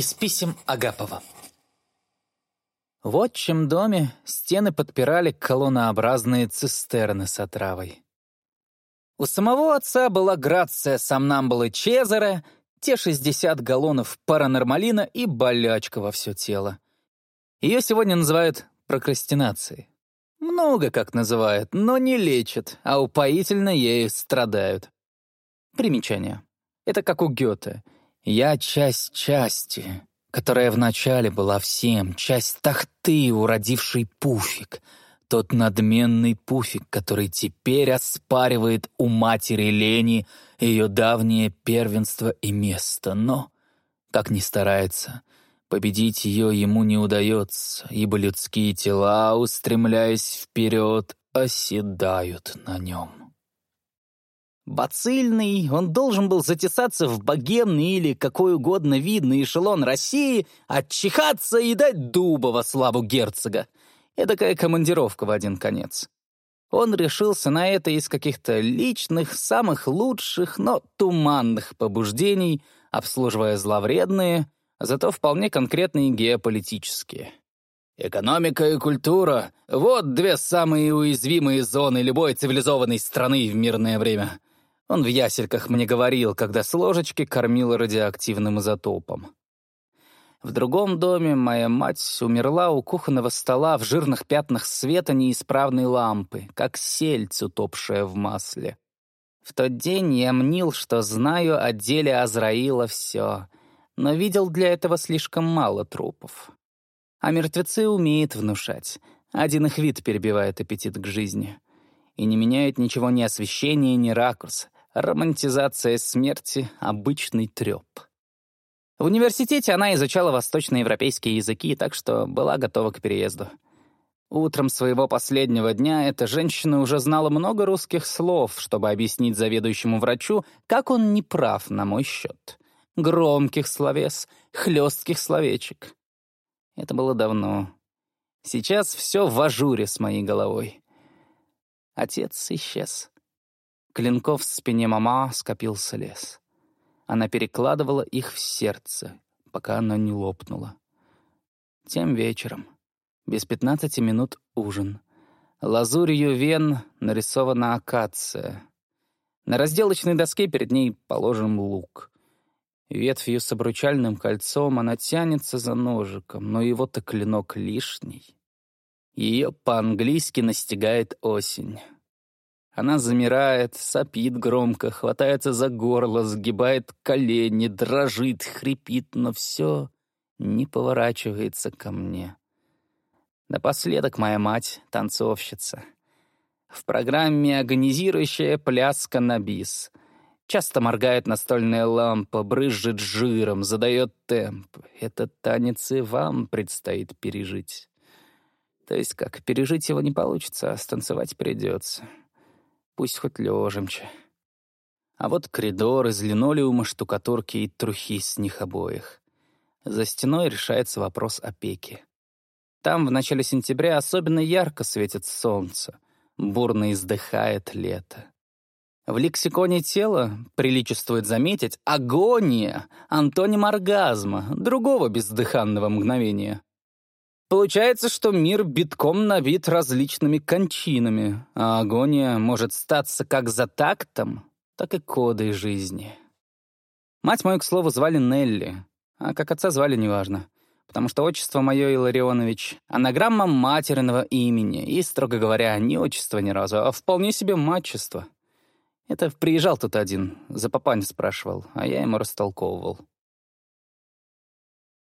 Из писем Агапова. В отчим доме стены подпирали колоннообразные цистерны с отравой. У самого отца была грация сомнамбулы Чезаре, те 60 галлонов паранормалина и болячка во все тело. Ее сегодня называют прокрастинацией. Много как называют, но не лечат, а упоительно ею страдают. Примечание. Это как у Гёте — я часть части, которая вначале была всем, часть тахты, уродивший пуфик, тот надменный пуфик, который теперь оспаривает у матери Лени ее давнее первенство и место, но, как ни старается, победить ее ему не удается, ибо людские тела, устремляясь вперед, оседают на нем. Бацильный, он должен был затесаться в богемный или какой угодно видный эшелон России, отчихаться и дать дуба во славу герцога. Эдакая командировка в один конец. Он решился на это из каких-то личных, самых лучших, но туманных побуждений, обслуживая зловредные, зато вполне конкретные геополитические. Экономика и культура — вот две самые уязвимые зоны любой цивилизованной страны в мирное время — он в ясельках мне говорил, когда с ложечки кормил радиоактивным изотопом. В другом доме моя мать умерла у кухонного стола в жирных пятнах света неисправной лампы, как сельдь, утопшая в масле. В тот день я мнил, что знаю о деле Азраила все, но видел для этого слишком мало трупов. А мертвецы умеют внушать. Один их вид перебивает аппетит к жизни. И не меняет ничего ни освещение, ни ракурс — Романтизация смерти — обычный трёп. В университете она изучала восточноевропейские языки, так что была готова к переезду. Утром своего последнего дня эта женщина уже знала много русских слов, чтобы объяснить заведующему врачу, как он не прав на мой счет. Громких словес, хлестких словечек. Это было давно. Сейчас все в ажуре с моей головой. Отец исчез. Клинков в спине мама скопился лес. Она перекладывала их в сердце, пока оно не лопнуло. Тем вечером, без пятнадцати минут ужин. Лазурью вен нарисована акация. На разделочной доске перед ней положен лук. Ветвью с обручальным кольцом она тянется за ножиком, но его-то клинок лишний. Ее по-английски настигает осень. Она замирает, сопит громко, хватается за горло, сгибает колени, дрожит, хрипит, но все не поворачивается ко мне. Напоследок моя мать — танцовщица. В программе агонизирующая пляска на бис. Часто моргает настольная лампа, брызжет жиром, задает темп. Этот танец и вам предстоит пережить. То есть как, пережить его не получится, а станцевать придется пусть хоть лежимче. А вот коридор из линолеума, штукатурки и трухи с них обоих. За стеной решается вопрос опеки. Там в начале сентября особенно ярко светит солнце, бурно издыхает лето. В лексиконе тела приличествует заметить агония, антоним оргазма, другого бездыханного мгновения. Получается, что мир битком набит различными кончинами, а агония может статься как за тактом, так и кодой жизни. Мать мою, к слову, звали Нелли, а как отца звали, неважно, потому что отчество мое Илларионович — анаграмма материного имени и, строго говоря, не отчество ни разу, а вполне себе матчество. Это приезжал тут один, за папань спрашивал, а я ему растолковывал.